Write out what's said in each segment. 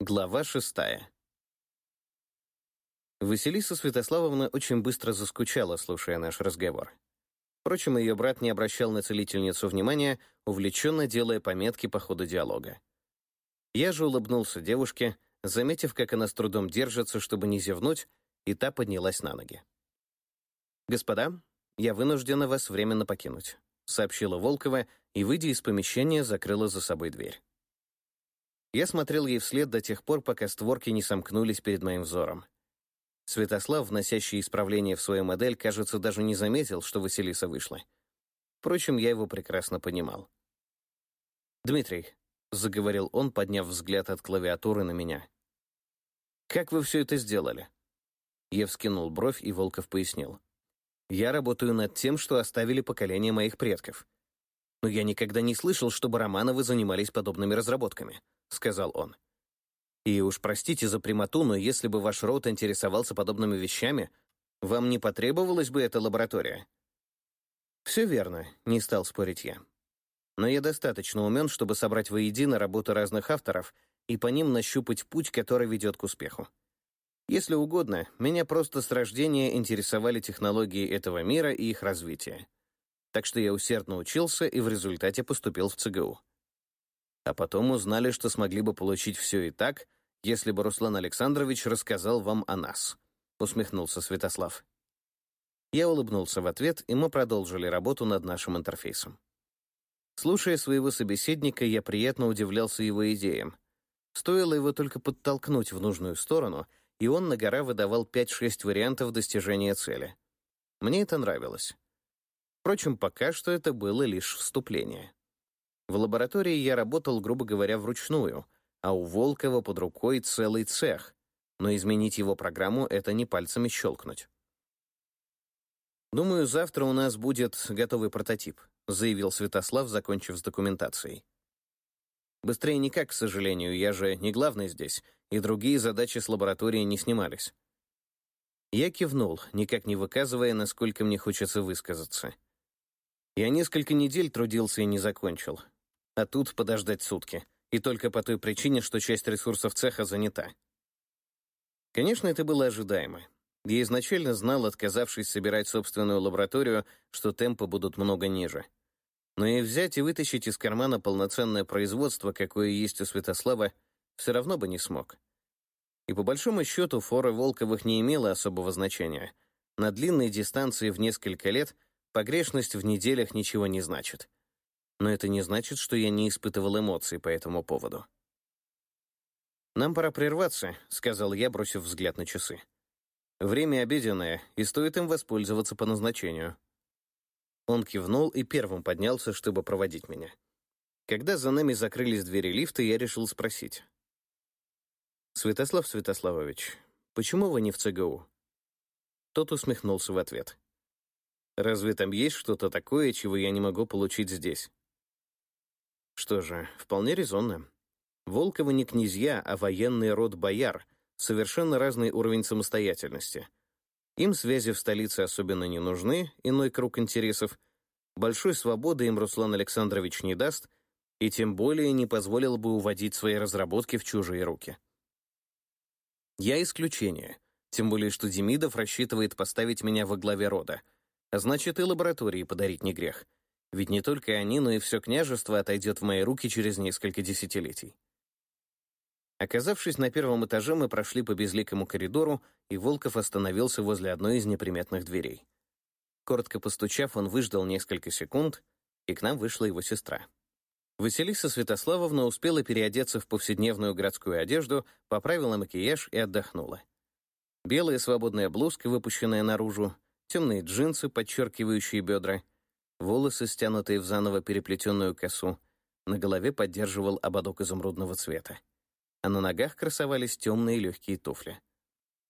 Глава шестая. Василиса Святославовна очень быстро заскучала, слушая наш разговор. Впрочем, ее брат не обращал на целительницу внимания, увлеченно делая пометки по ходу диалога. Я же улыбнулся девушке, заметив, как она с трудом держится, чтобы не зевнуть, и та поднялась на ноги. «Господа, я вынуждена вас временно покинуть», — сообщила Волкова и, выйдя из помещения, закрыла за собой дверь. Я смотрел ей вслед до тех пор, пока створки не сомкнулись перед моим взором. Святослав, вносящий исправление в свою модель, кажется, даже не заметил, что Василиса вышла. Впрочем, я его прекрасно понимал. «Дмитрий», — заговорил он, подняв взгляд от клавиатуры на меня. «Как вы все это сделали?» Я вскинул бровь, и Волков пояснил. «Я работаю над тем, что оставили поколение моих предков. Но я никогда не слышал, чтобы Романовы занимались подобными разработками. — сказал он. «И уж простите за прямоту, но если бы ваш род интересовался подобными вещами, вам не потребовалась бы эта лаборатория?» «Все верно», — не стал спорить я. «Но я достаточно умен, чтобы собрать воедино работы разных авторов и по ним нащупать путь, который ведет к успеху. Если угодно, меня просто с рождения интересовали технологии этого мира и их развитие. Так что я усердно учился и в результате поступил в ЦГУ а потом узнали, что смогли бы получить все и так, если бы Руслан Александрович рассказал вам о нас», — усмехнулся Святослав. Я улыбнулся в ответ, и мы продолжили работу над нашим интерфейсом. Слушая своего собеседника, я приятно удивлялся его идеям. Стоило его только подтолкнуть в нужную сторону, и он на гора выдавал 5-6 вариантов достижения цели. Мне это нравилось. Впрочем, пока что это было лишь вступление. В лаборатории я работал, грубо говоря, вручную, а у Волкова под рукой целый цех, но изменить его программу — это не пальцами щелкнуть. «Думаю, завтра у нас будет готовый прототип», — заявил Святослав, закончив с документацией. «Быстрее никак, к сожалению, я же не главный здесь, и другие задачи с лабораторией не снимались». Я кивнул, никак не выказывая, насколько мне хочется высказаться. Я несколько недель трудился и не закончил а тут подождать сутки. И только по той причине, что часть ресурсов цеха занята. Конечно, это было ожидаемо. Я изначально знал, отказавшись собирать собственную лабораторию, что темпы будут много ниже. Но и взять и вытащить из кармана полноценное производство, какое есть у Святослава, все равно бы не смог. И по большому счету фора Волковых не имела особого значения. На длинной дистанции в несколько лет погрешность в неделях ничего не значит но это не значит, что я не испытывал эмоций по этому поводу. «Нам пора прерваться», — сказал я, бросив взгляд на часы. «Время обеденное, и стоит им воспользоваться по назначению». Он кивнул и первым поднялся, чтобы проводить меня. Когда за нами закрылись двери лифта, я решил спросить. «Святослав Святославович, почему вы не в ЦГУ?» Тот усмехнулся в ответ. «Разве там есть что-то такое, чего я не могу получить здесь?» Что же, вполне резонно. Волковы не князья, а военный род бояр, совершенно разный уровень самостоятельности. Им связи в столице особенно не нужны, иной круг интересов. Большой свободы им Руслан Александрович не даст, и тем более не позволил бы уводить свои разработки в чужие руки. Я исключение, тем более что Демидов рассчитывает поставить меня во главе рода, значит и лаборатории подарить не грех — ведь не только они, но и все княжество отойдет в мои руки через несколько десятилетий. Оказавшись на первом этаже, мы прошли по безликому коридору, и Волков остановился возле одной из неприметных дверей. Коротко постучав, он выждал несколько секунд, и к нам вышла его сестра. Василиса Святославовна успела переодеться в повседневную городскую одежду, поправила макияж и отдохнула. Белая свободная блузка, выпущенная наружу, темные джинсы, подчеркивающие бедра — волосы, стянутые в заново переплетенную косу, на голове поддерживал ободок изумрудного цвета, а на ногах красовались темные легкие туфли.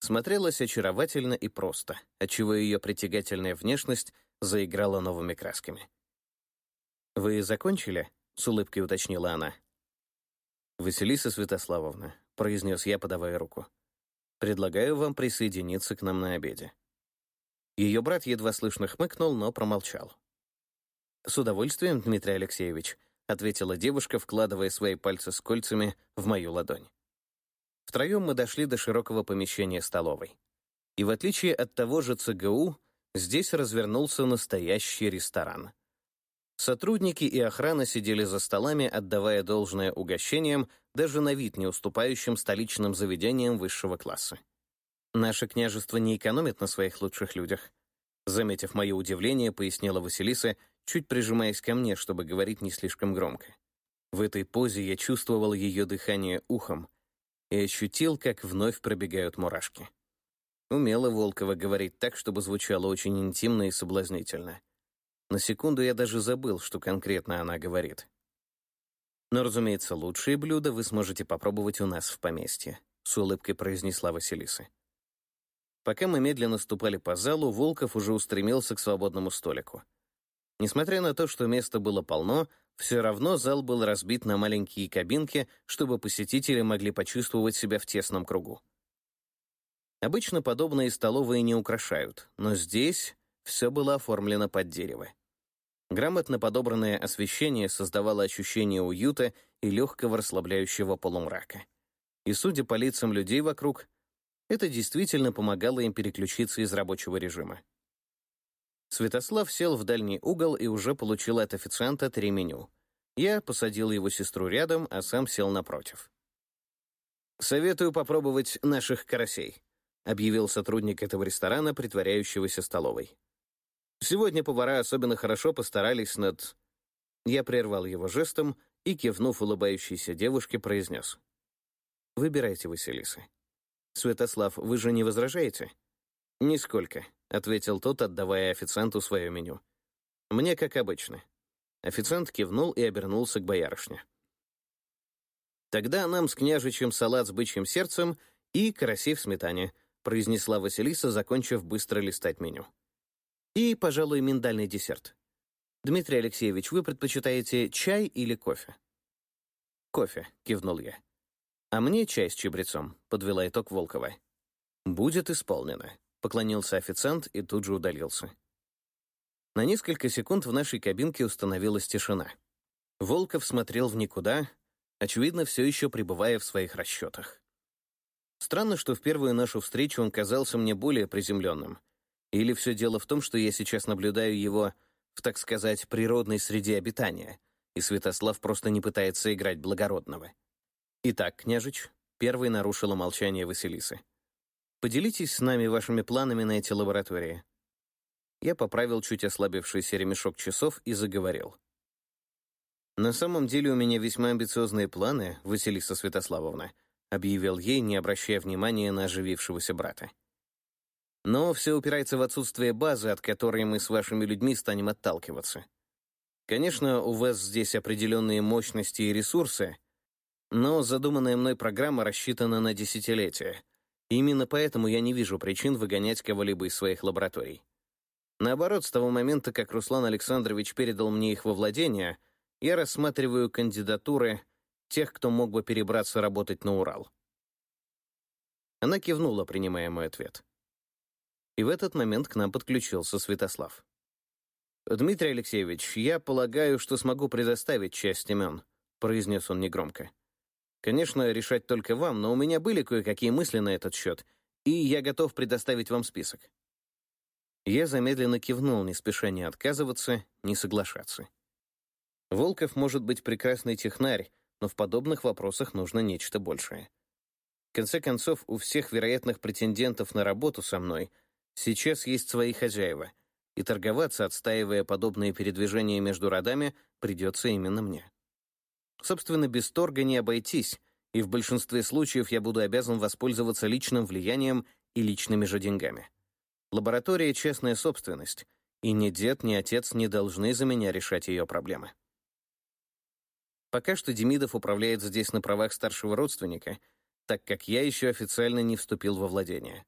Смотрелась очаровательно и просто, отчего ее притягательная внешность заиграла новыми красками. «Вы закончили?» — с улыбкой уточнила она. «Василиса Святославовна», — произнес я, подавая руку. «Предлагаю вам присоединиться к нам на обеде». Ее брат едва слышно хмыкнул, но промолчал. «С удовольствием, Дмитрий Алексеевич», — ответила девушка, вкладывая свои пальцы с кольцами в мою ладонь. Втроем мы дошли до широкого помещения столовой. И в отличие от того же ЦГУ, здесь развернулся настоящий ресторан. Сотрудники и охрана сидели за столами, отдавая должное угощениям, даже на вид не уступающим столичным заведениям высшего класса. Наше княжество не экономит на своих лучших людях. Заметив мое удивление, пояснила Василиса, чуть прижимаясь ко мне, чтобы говорить не слишком громко. В этой позе я чувствовал ее дыхание ухом и ощутил, как вновь пробегают мурашки. Умела Волкова говорить так, чтобы звучало очень интимно и соблазнительно. На секунду я даже забыл, что конкретно она говорит. «Но, разумеется, лучшие блюда вы сможете попробовать у нас в поместье», — с улыбкой произнесла Василиса. Пока мы медленно ступали по залу, Волков уже устремился к свободному столику. Несмотря на то, что места было полно, все равно зал был разбит на маленькие кабинки, чтобы посетители могли почувствовать себя в тесном кругу. Обычно подобные столовые не украшают, но здесь все было оформлено под дерево. Грамотно подобранное освещение создавало ощущение уюта и легкого расслабляющего полумрака. И, судя по лицам людей вокруг, это действительно помогало им переключиться из рабочего режима. Святослав сел в дальний угол и уже получил от официанта три меню. Я посадил его сестру рядом, а сам сел напротив. «Советую попробовать наших карасей», — объявил сотрудник этого ресторана, притворяющегося столовой. Сегодня повара особенно хорошо постарались над... Я прервал его жестом и, кивнув улыбающейся девушке, произнес. «Выбирайте, Василиса». «Святослав, вы же не возражаете?» «Нисколько», — ответил тот, отдавая официанту свое меню. «Мне как обычно». Официант кивнул и обернулся к боярышне. «Тогда нам с княжичем салат с бычьим сердцем и караси в сметане», произнесла Василиса, закончив быстро листать меню. И, пожалуй, миндальный десерт. Дмитрий Алексеевич, вы предпочитаете чай или кофе? Кофе, кивнул я. А мне чай с чабрецом, подвела итог Волкова. Будет исполнено, поклонился официант и тут же удалился. На несколько секунд в нашей кабинке установилась тишина. Волков смотрел в никуда, очевидно, все еще пребывая в своих расчетах. Странно, что в первую нашу встречу он казался мне более приземленным — или все дело в том, что я сейчас наблюдаю его в, так сказать, природной среде обитания, и Святослав просто не пытается играть благородного. Итак, княжич, первый нарушила молчание Василисы. Поделитесь с нами вашими планами на эти лаборатории. Я поправил чуть ослабевшийся ремешок часов и заговорил. «На самом деле у меня весьма амбициозные планы, Василиса Святославовна», объявил ей, не обращая внимания на оживившегося брата. Но все упирается в отсутствие базы, от которой мы с вашими людьми станем отталкиваться. Конечно, у вас здесь определенные мощности и ресурсы, но задуманная мной программа рассчитана на десятилетия. Именно поэтому я не вижу причин выгонять кого-либо из своих лабораторий. Наоборот, с того момента, как Руслан Александрович передал мне их во владение, я рассматриваю кандидатуры тех, кто мог бы перебраться работать на Урал. Она кивнула, принимая мой ответ. И в этот момент к нам подключился Святослав. «Дмитрий Алексеевич, я полагаю, что смогу предоставить часть имен», — произнес он негромко. «Конечно, решать только вам, но у меня были кое-какие мысли на этот счет, и я готов предоставить вам список». Я замедленно кивнул, не спеша ни отказываться, ни соглашаться. Волков может быть прекрасный технарь, но в подобных вопросах нужно нечто большее. В конце концов, у всех вероятных претендентов на работу со мной Сейчас есть свои хозяева, и торговаться, отстаивая подобные передвижения между родами, придется именно мне. Собственно, без торга не обойтись, и в большинстве случаев я буду обязан воспользоваться личным влиянием и личными же деньгами. Лаборатория — частная собственность, и ни дед, ни отец не должны за меня решать ее проблемы. Пока что Демидов управляет здесь на правах старшего родственника, так как я еще официально не вступил во владение.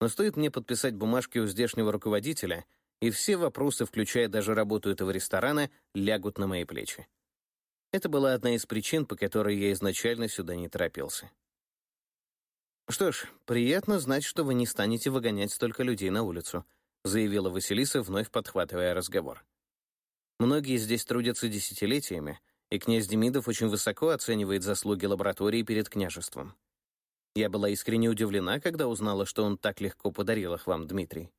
Но стоит мне подписать бумажки у здешнего руководителя, и все вопросы, включая даже работу этого ресторана, лягут на мои плечи. Это была одна из причин, по которой я изначально сюда не торопился. «Что ж, приятно знать, что вы не станете выгонять столько людей на улицу», заявила Василиса, вновь подхватывая разговор. «Многие здесь трудятся десятилетиями, и князь Демидов очень высоко оценивает заслуги лаборатории перед княжеством. Я была искренне удивлена, когда узнала, что он так легко подарил их вам, Дмитрий.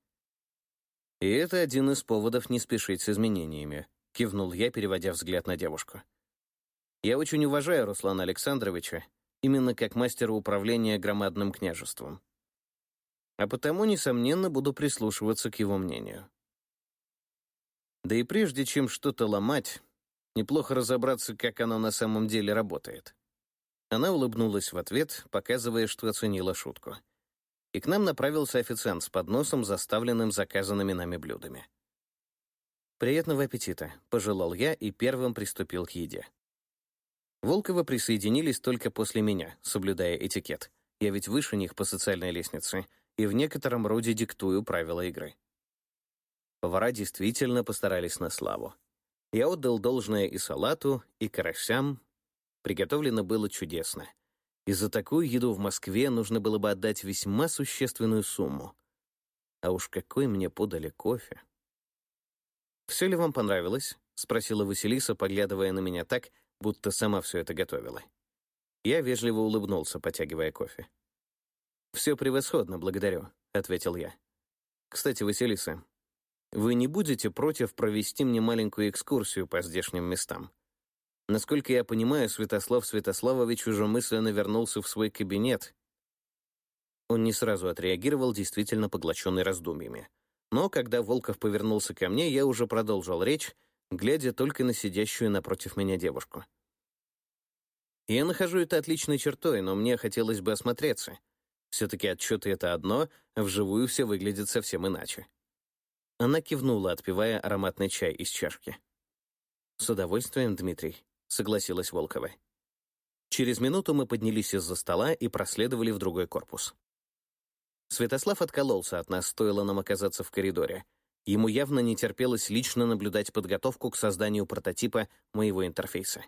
И это один из поводов не спешить с изменениями, кивнул я, переводя взгляд на девушку. Я очень уважаю Руслана Александровича, именно как мастера управления громадным княжеством. А потому, несомненно, буду прислушиваться к его мнению. Да и прежде чем что-то ломать, неплохо разобраться, как оно на самом деле работает. Она улыбнулась в ответ, показывая, что оценила шутку. И к нам направился официант с подносом, заставленным заказанными нами блюдами. «Приятного аппетита», — пожелал я и первым приступил к еде. Волковы присоединились только после меня, соблюдая этикет. Я ведь выше них по социальной лестнице и в некотором роде диктую правила игры. Повара действительно постарались на славу. Я отдал должное и салату, и карасям, Приготовлено было чудесно. И за такую еду в Москве нужно было бы отдать весьма существенную сумму. А уж какой мне подали кофе. «Все ли вам понравилось?» — спросила Василиса, поглядывая на меня так, будто сама все это готовила. Я вежливо улыбнулся, потягивая кофе. «Все превосходно, благодарю», — ответил я. «Кстати, Василиса, вы не будете против провести мне маленькую экскурсию по здешним местам? Насколько я понимаю, Святослав Святославович уже мысленно вернулся в свой кабинет. Он не сразу отреагировал, действительно поглощенный раздумьями. Но когда Волков повернулся ко мне, я уже продолжил речь, глядя только на сидящую напротив меня девушку. Я нахожу это отличной чертой, но мне хотелось бы осмотреться. Все-таки отчеты — это одно, а вживую все выглядит совсем иначе. Она кивнула, отпивая ароматный чай из чашки. «С удовольствием, Дмитрий согласилась Волкова. Через минуту мы поднялись из-за стола и проследовали в другой корпус. Святослав откололся от нас, стоило нам оказаться в коридоре. Ему явно не терпелось лично наблюдать подготовку к созданию прототипа моего интерфейса.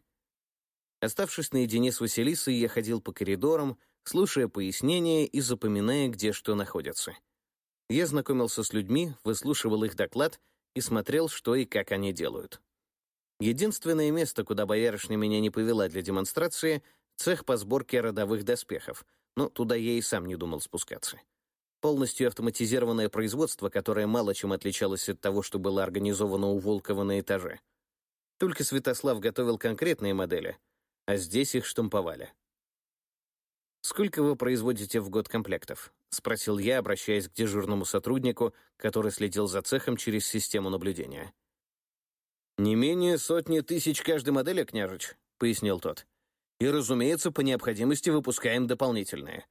Оставшись наедине с Василисой, я ходил по коридорам, слушая пояснения и запоминая, где что находится. Я знакомился с людьми, выслушивал их доклад и смотрел, что и как они делают. Единственное место, куда боярышня меня не повела для демонстрации — цех по сборке родовых доспехов, но туда я и сам не думал спускаться. Полностью автоматизированное производство, которое мало чем отличалось от того, что было организовано у Волкова на этаже. Только Святослав готовил конкретные модели, а здесь их штамповали. «Сколько вы производите в год комплектов?» — спросил я, обращаясь к дежурному сотруднику, который следил за цехом через систему наблюдения. «Не менее сотни тысяч каждой модели, княжич», — пояснил тот. «И, разумеется, по необходимости выпускаем дополнительные.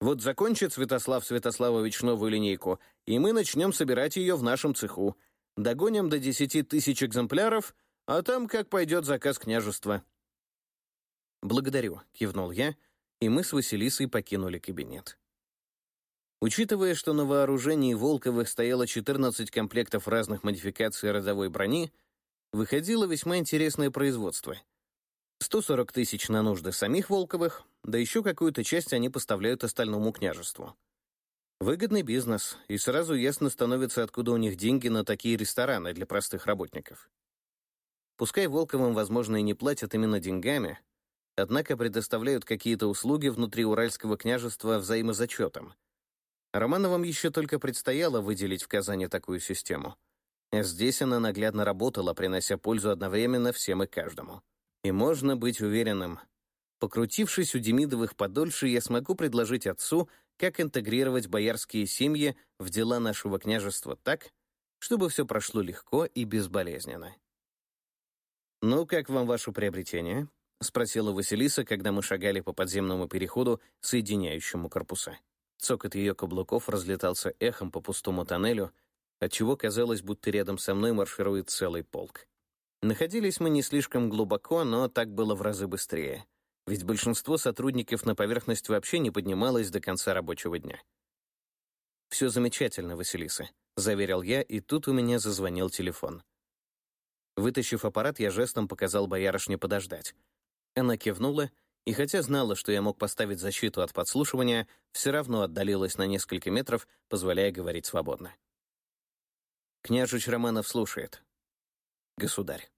Вот закончит Святослав Святославович новую линейку, и мы начнем собирать ее в нашем цеху. Догоним до десяти тысяч экземпляров, а там как пойдет заказ княжества». «Благодарю», — кивнул я, и мы с Василисой покинули кабинет. Учитывая, что на вооружении Волковых стояло 14 комплектов разных модификаций родовой брони, выходило весьма интересное производство. 140 тысяч на нужды самих Волковых, да еще какую-то часть они поставляют остальному княжеству. Выгодный бизнес, и сразу ясно становится, откуда у них деньги на такие рестораны для простых работников. Пускай Волковым, возможно, и не платят именно деньгами, однако предоставляют какие-то услуги внутри Уральского княжества взаимозачетом. Романовым еще только предстояло выделить в Казани такую систему — Здесь она наглядно работала, принося пользу одновременно всем и каждому. И можно быть уверенным. Покрутившись у Демидовых подольше, я смогу предложить отцу, как интегрировать боярские семьи в дела нашего княжества так, чтобы все прошло легко и безболезненно. «Ну, как вам ваше приобретение?» — спросила Василиса, когда мы шагали по подземному переходу, соединяющему корпуса. Цокот ее каблуков разлетался эхом по пустому тоннелю — отчего казалось, будто рядом со мной марширует целый полк. Находились мы не слишком глубоко, но так было в разы быстрее, ведь большинство сотрудников на поверхность вообще не поднималось до конца рабочего дня. «Все замечательно, Василиса», — заверил я, и тут у меня зазвонил телефон. Вытащив аппарат, я жестом показал боярышне подождать. Она кивнула, и хотя знала, что я мог поставить защиту от подслушивания, все равно отдалилась на несколько метров, позволяя говорить свободно. Княжич Романов слушает. Государь.